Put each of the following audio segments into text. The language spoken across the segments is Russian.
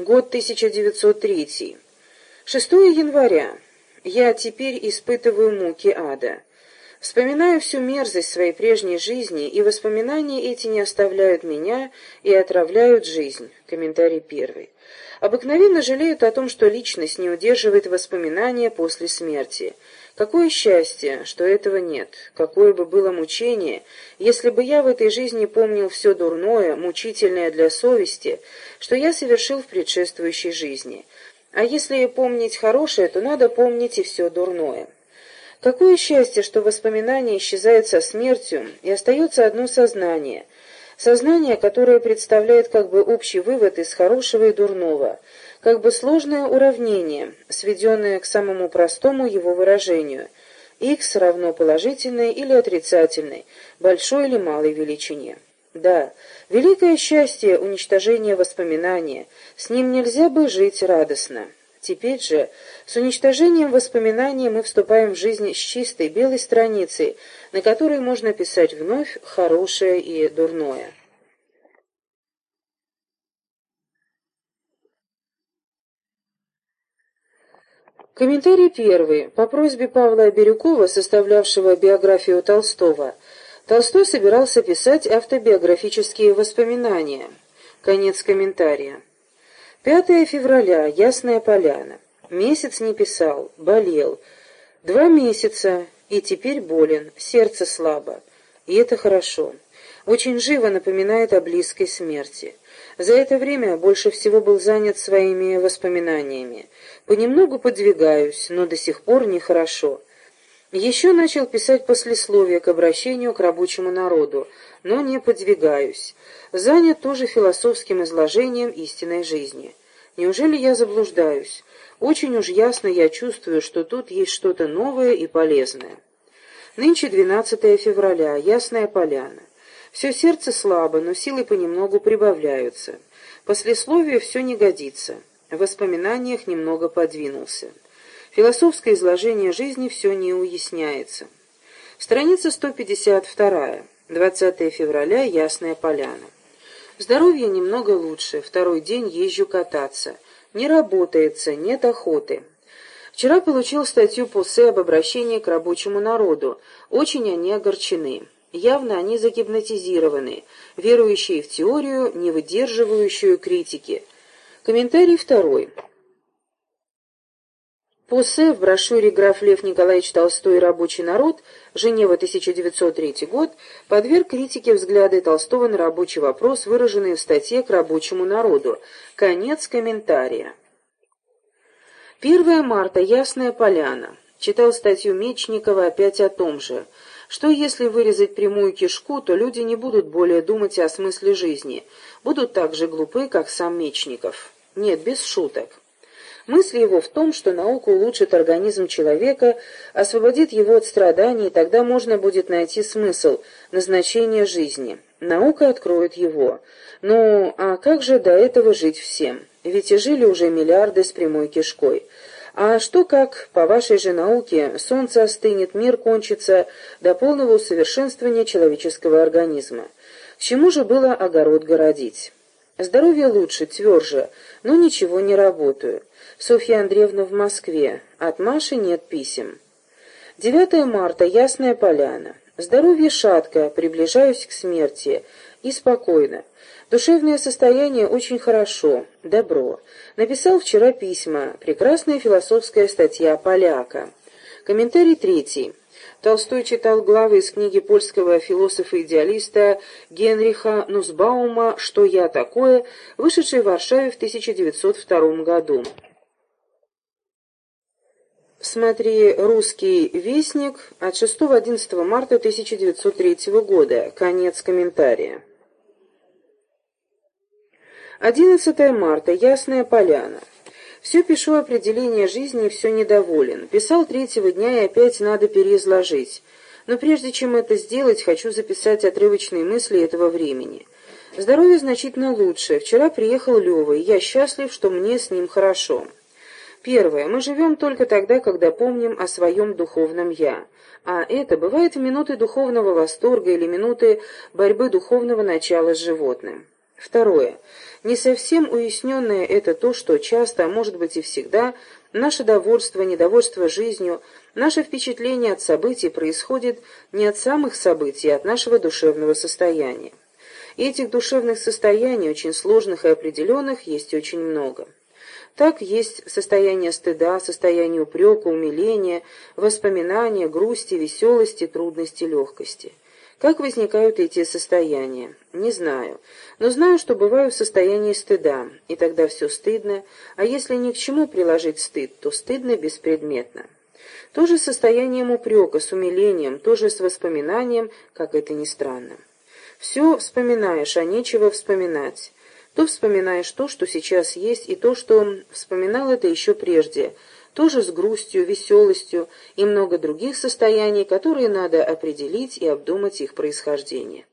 Год 1903. 6 января. Я теперь испытываю муки ада. Вспоминаю всю мерзость своей прежней жизни, и воспоминания эти не оставляют меня и отравляют жизнь. Комментарий первый. Обыкновенно жалеют о том, что личность не удерживает воспоминания после смерти. Какое счастье, что этого нет. Какое бы было мучение, если бы я в этой жизни помнил все дурное, мучительное для совести, что я совершил в предшествующей жизни. А если помнить хорошее, то надо помнить и все дурное. Какое счастье, что воспоминания исчезают со смертью, и остается одно сознание — Сознание, которое представляет как бы общий вывод из хорошего и дурного, как бы сложное уравнение, сведенное к самому простому его выражению. x равно положительной или отрицательной, большой или малой величине. Да, великое счастье уничтожения воспоминания, с ним нельзя бы жить радостно. Теперь же, с уничтожением воспоминаний мы вступаем в жизнь с чистой белой страницей, на которой можно писать вновь хорошее и дурное. Комментарий первый. По просьбе Павла Бирюкова, составлявшего биографию Толстого, Толстой собирался писать автобиографические воспоминания. Конец комментария. 5 февраля. Ясная поляна. Месяц не писал, болел. Два месяца, и теперь болен, сердце слабо. И это хорошо. Очень живо напоминает о близкой смерти. За это время больше всего был занят своими воспоминаниями. Понемногу подвигаюсь, но до сих пор нехорошо. Еще начал писать послесловие к обращению к рабочему народу, но не подвигаюсь. Занят тоже философским изложением истинной жизни. Неужели я заблуждаюсь? Очень уж ясно я чувствую, что тут есть что-то новое и полезное. Нынче 12 февраля, Ясная Поляна. Все сердце слабо, но силы понемногу прибавляются. Послесловию все не годится. В воспоминаниях немного подвинулся. Философское изложение жизни все не уясняется. Страница 152. 20 февраля. Ясная поляна. Здоровье немного лучше. Второй день езжу кататься. Не работается, нет охоты. Вчера получил статью Пуссе об обращении к рабочему народу. Очень они огорчены. Явно они загипнотизированы, верующие в теорию, не выдерживающую критики. Комментарий второй. Пуссе в брошюре «Граф Лев Николаевич Толстой рабочий народ. Женева, 1903 год» подверг критике взгляды Толстого на рабочий вопрос, выраженный в статье «К рабочему народу». Конец комментария. 1 марта. Ясная поляна. Читал статью Мечникова опять о том же – что если вырезать прямую кишку, то люди не будут более думать о смысле жизни, будут так же глупы, как сам Мечников. Нет, без шуток. Мысль его в том, что наука улучшит организм человека, освободит его от страданий, и тогда можно будет найти смысл, назначение жизни. Наука откроет его. Ну, а как же до этого жить всем? Ведь и жили уже миллиарды с прямой кишкой. А что как, по вашей же науке, солнце остынет, мир кончится до полного усовершенствования человеческого организма? К чему же было огород городить? Здоровье лучше, тверже, но ничего не работаю. Софья Андреевна в Москве. От Маши нет писем. 9 марта. Ясная поляна. Здоровье шаткое, приближаюсь к смерти. И спокойно. Душевное состояние очень хорошо, добро. Написал вчера письма. Прекрасная философская статья поляка. Комментарий третий. Толстой читал главы из книги польского философа-идеалиста Генриха Нусбаума «Что я такое», вышедшей в Варшаве в 1902 году. Смотри «Русский вестник» от 6-11 марта 1903 года. Конец комментария. 11 марта. Ясная поляна. Все пишу определение жизни и все недоволен. Писал третьего дня и опять надо переизложить. Но прежде чем это сделать, хочу записать отрывочные мысли этого времени. Здоровье значительно лучше. Вчера приехал Лёва, и я счастлив, что мне с ним хорошо. Первое. Мы живем только тогда, когда помним о своем духовном «я». А это бывает в минуты духовного восторга или минуты борьбы духовного начала с животным. Второе. Не совсем уясненное это то, что часто, а может быть и всегда, наше довольство, недовольство жизнью, наше впечатление от событий происходит не от самых событий, а от нашего душевного состояния. И этих душевных состояний, очень сложных и определенных, есть очень много. Так есть состояние стыда, состояние упрека, умиления, воспоминания, грусти, веселости, трудности, легкости. Как возникают эти состояния? Не знаю. Но знаю, что бываю в состоянии стыда, и тогда все стыдно, а если ни к чему приложить стыд, то стыдно беспредметно. То же состоянием упрека, с умилением, то же с воспоминанием, как это ни странно. Все вспоминаешь, а нечего вспоминать. То вспоминаешь то, что сейчас есть, и то, что вспоминал это еще прежде – тоже с грустью, веселостью и много других состояний, которые надо определить и обдумать их происхождение.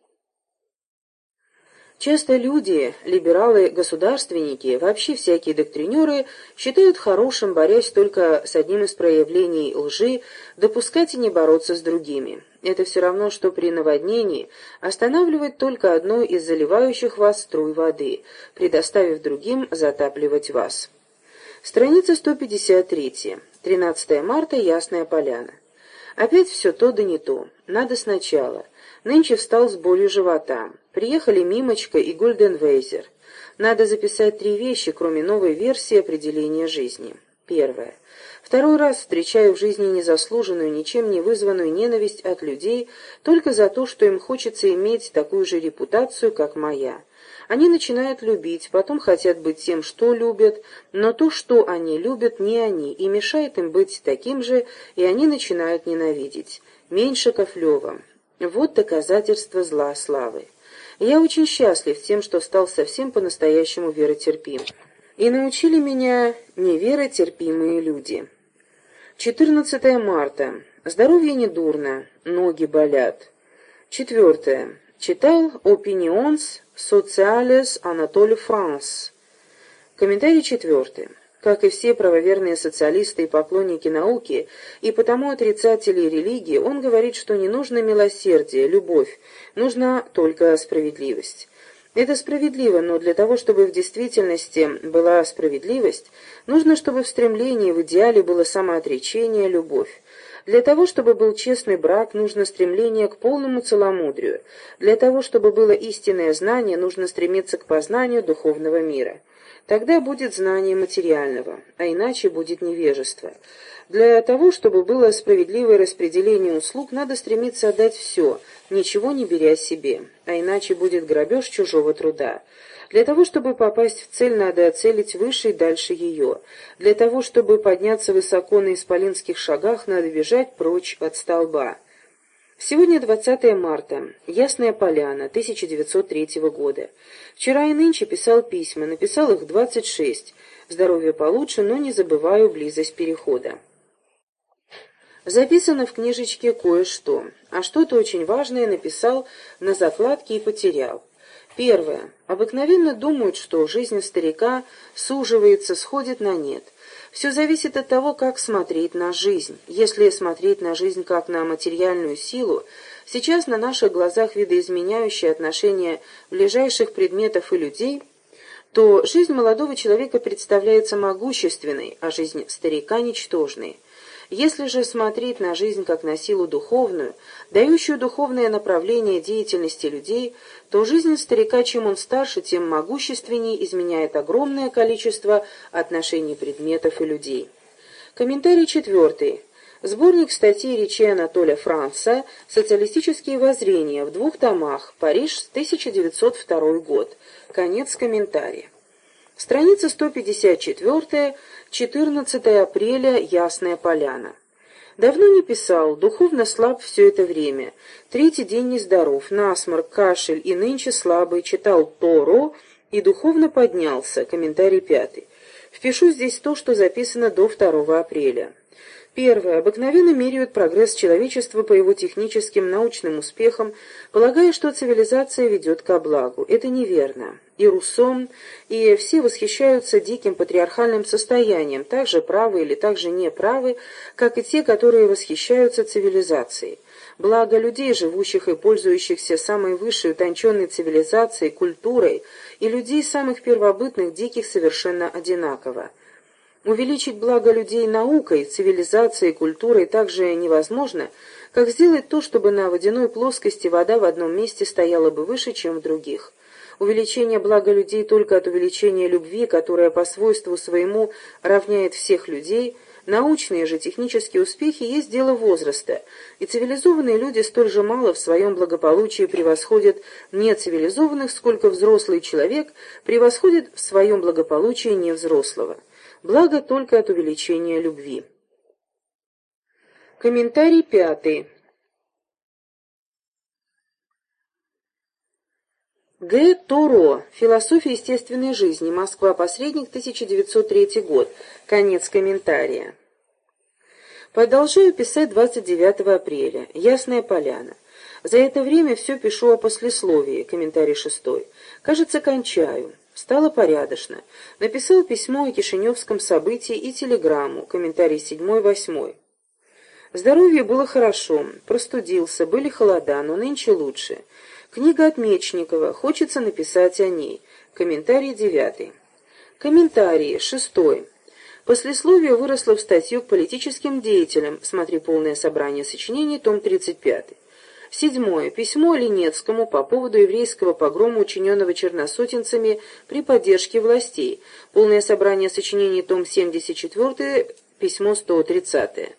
Часто люди, либералы-государственники, вообще всякие доктринеры, считают хорошим, борясь только с одним из проявлений лжи, допускать и не бороться с другими. Это все равно, что при наводнении останавливать только одну из заливающих вас струй воды, предоставив другим затапливать вас. Страница 153. 13 марта. Ясная поляна. Опять все то да не то. Надо сначала. Нынче встал с болью живота. Приехали Мимочка и Гольденвейзер. Надо записать три вещи, кроме новой версии определения жизни. Первое. Второй раз встречаю в жизни незаслуженную, ничем не вызванную ненависть от людей только за то, что им хочется иметь такую же репутацию, как моя. Они начинают любить, потом хотят быть тем, что любят, но то, что они любят, не они, и мешает им быть таким же, и они начинают ненавидеть. Меньшиков Лева. Вот доказательство зла славы. Я очень счастлив тем, что стал совсем по-настоящему веротерпим. И научили меня неверотерпимые люди. 14 марта. Здоровье недурно, ноги болят. Четвертое. Читал «Opinions Sociales Анатолий Франс». Комментарий четвертый. Как и все правоверные социалисты и поклонники науки, и потому отрицатели религии, он говорит, что не нужно милосердие, любовь, нужна только справедливость. Это справедливо, но для того, чтобы в действительности была справедливость, нужно, чтобы в стремлении, в идеале было самоотречение, любовь. Для того, чтобы был честный брак, нужно стремление к полному целомудрию. Для того, чтобы было истинное знание, нужно стремиться к познанию духовного мира. Тогда будет знание материального, а иначе будет невежество. Для того, чтобы было справедливое распределение услуг, надо стремиться отдать все, ничего не беря себе, а иначе будет грабеж чужого труда. Для того, чтобы попасть в цель, надо целить выше и дальше ее. Для того, чтобы подняться высоко на исполинских шагах, надо бежать прочь от столба. Сегодня 20 марта. Ясная поляна, 1903 года. Вчера и нынче писал письма, написал их 26. Здоровье получше, но не забываю близость перехода. Записано в книжечке кое-что, а что-то очень важное написал на закладке и потерял. Первое. Обыкновенно думают, что жизнь старика суживается, сходит на нет. Все зависит от того, как смотреть на жизнь. Если смотреть на жизнь как на материальную силу, сейчас на наших глазах видоизменяющее отношение ближайших предметов и людей, то жизнь молодого человека представляется могущественной, а жизнь старика – ничтожной. Если же смотреть на жизнь как на силу духовную, дающую духовное направление деятельности людей, то жизнь старика, чем он старше, тем могущественнее изменяет огромное количество отношений предметов и людей. Комментарий четвертый. Сборник статей речей Анатолия Франца «Социалистические воззрения» в двух томах. Париж, 1902 год. Конец комментария. Страница 154, 14 апреля, Ясная Поляна. Давно не писал, духовно слаб все это время. Третий день нездоров, насморк, кашель и нынче слабый, читал Торо и духовно поднялся. Комментарий пятый. Впишу здесь то, что записано до 2 апреля. Первое. Обыкновенно меряют прогресс человечества по его техническим научным успехам, полагая, что цивилизация ведет ко благу. Это неверно. И Руссо, и все восхищаются диким патриархальным состоянием, так же правы или так же неправы, как и те, которые восхищаются цивилизацией. Благо людей, живущих и пользующихся самой высшей утонченной цивилизацией, культурой и людей самых первобытных, диких совершенно одинаково. Увеличить благо людей наукой, цивилизацией, культурой так же невозможно, как сделать то, чтобы на водяной плоскости вода в одном месте стояла бы выше, чем в других. Увеличение блага людей только от увеличения любви, которая по свойству своему равняет всех людей – Научные же технические успехи есть дело возраста, и цивилизованные люди столь же мало в своем благополучии превосходят нецивилизованных, сколько взрослый человек превосходит в своем благополучии невзрослого. Благо только от увеличения любви. Комментарий пятый. Г. Торо. Философия естественной жизни. Москва. Посредник. 1903 год. Конец комментария. Продолжаю писать 29 апреля. Ясная поляна. За это время все пишу о послесловии. Комментарий шестой. Кажется, кончаю. Стало порядочно. Написал письмо о Кишиневском событии и телеграмму. Комментарий седьмой, восьмой. Здоровье было хорошо. Простудился, были холода, но нынче лучше. Книга от Мечникова. Хочется написать о ней. Комментарий девятый. Комментарий шестой. Послесловие выросло в статью к политическим деятелям. Смотри полное собрание сочинений, том 35. Седьмое. Письмо Ленецкому по поводу еврейского погрома, учиненного черносотенцами при поддержке властей. Полное собрание сочинений, том 74, письмо 130.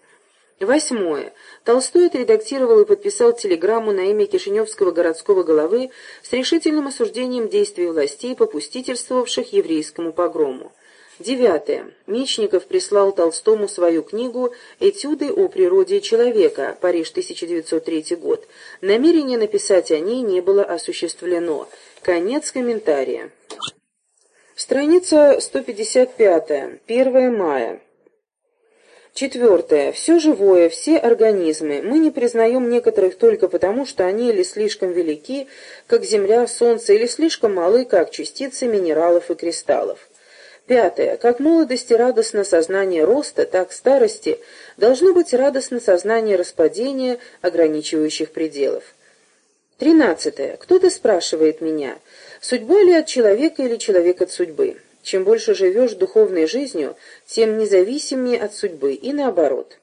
Восьмое. Толстой отредактировал и подписал телеграмму на имя Кишиневского городского головы с решительным осуждением действий властей, попустительствовавших еврейскому погрому. Девятое. Мечников прислал Толстому свою книгу «Этюды о природе человека», Париж, 1903 год. Намерение написать о ней не было осуществлено. Конец комментария. Страница 155. 1 мая. Четвертое. Все живое, все организмы. Мы не признаем некоторых только потому, что они или слишком велики, как Земля, Солнце, или слишком малы, как частицы минералов и кристаллов. Пятое. Как молодости радостно сознание роста, так старости должно быть радостно сознание распадения ограничивающих пределов. Тринадцатое. Кто-то спрашивает меня, судьба ли от человека или человек от судьбы? Чем больше живешь духовной жизнью, тем независимее от судьбы, и наоборот.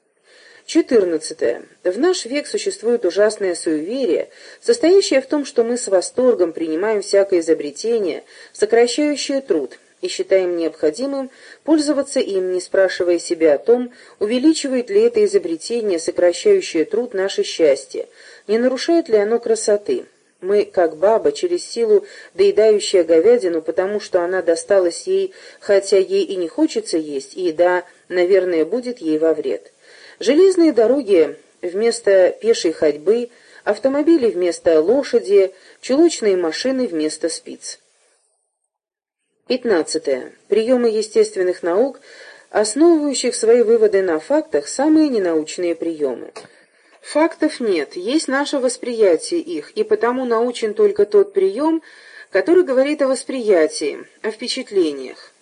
14. В наш век существует ужасное суеверие, состоящее в том, что мы с восторгом принимаем всякое изобретение, сокращающее труд, и считаем необходимым пользоваться им, не спрашивая себя о том, увеличивает ли это изобретение, сокращающее труд, наше счастье, не нарушает ли оно красоты. Мы, как баба, через силу доедающая говядину, потому что она досталась ей, хотя ей и не хочется есть, и еда, наверное, будет ей во вред. Железные дороги вместо пешей ходьбы, автомобили вместо лошади, чулочные машины вместо спиц. Пятнадцатое. Приемы естественных наук, основывающих свои выводы на фактах, самые ненаучные приемы. Фактов нет, есть наше восприятие их, и потому научен только тот прием, который говорит о восприятии, о впечатлениях.